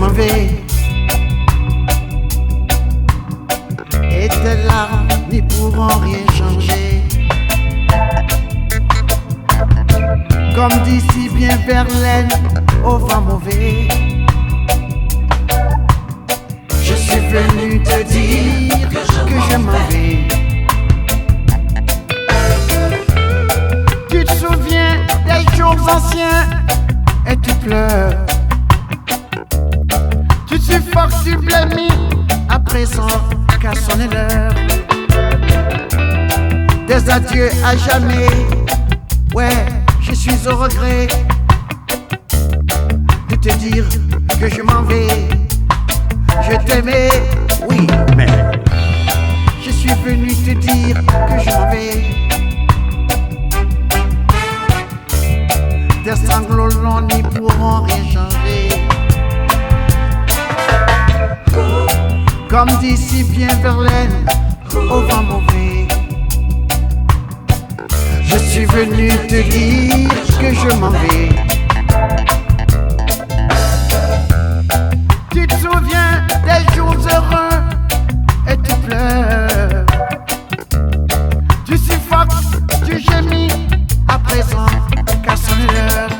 m'en vais. Et tes larmes n'y pourront rien changer. Comme d'ici bien Verlaine, au vent mauvais. Je suis venu te dire que je m'en vais. Tu te souviens des jours anciens et tu pleures. Tu blêmis à présent qu'à sonner l'heure. Des adieux à jamais, ouais, je suis au regret de te dire que je m'en vais. Je t'aimais, oui, mais je suis venu te dire que je m'en vais. Comme d'ici bien Verlaine, au vent mauvais. Je suis venu te dire que je m'en vais. Tu te souviens des jours heureux et tu pleures. Tu suffoques, tu gémis, à présent qu'à sonner l'heure.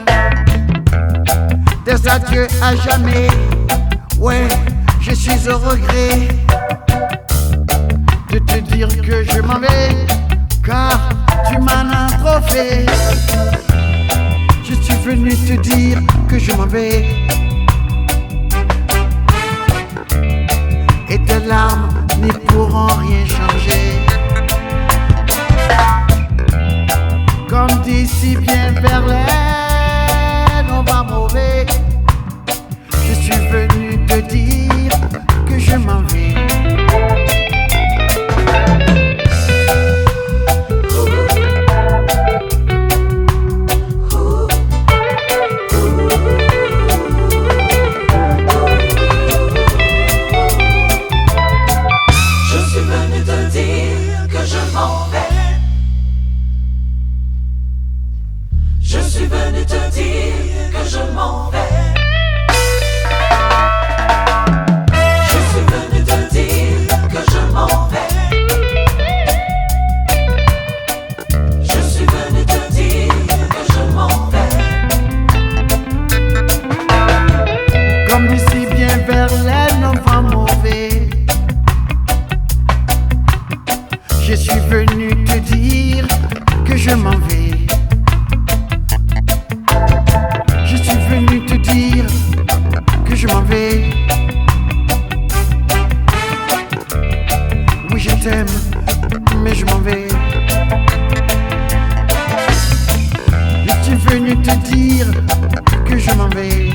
Des adieux à jamais, ouais, je suis au regret de te dire que je m'en vais, car tu m'en as. Je suis venu te dire que je m'en vais. Et tes larmes n'y pourront rien changer. Comme d'ici bien Verlaine, je m'en vais. Je suis venu te dire que je m'en vais. Je suis venu te dire que je m'en vais. Oui, je t'aime, mais je m'en vais. Je suis venu te dire que je m'en vais.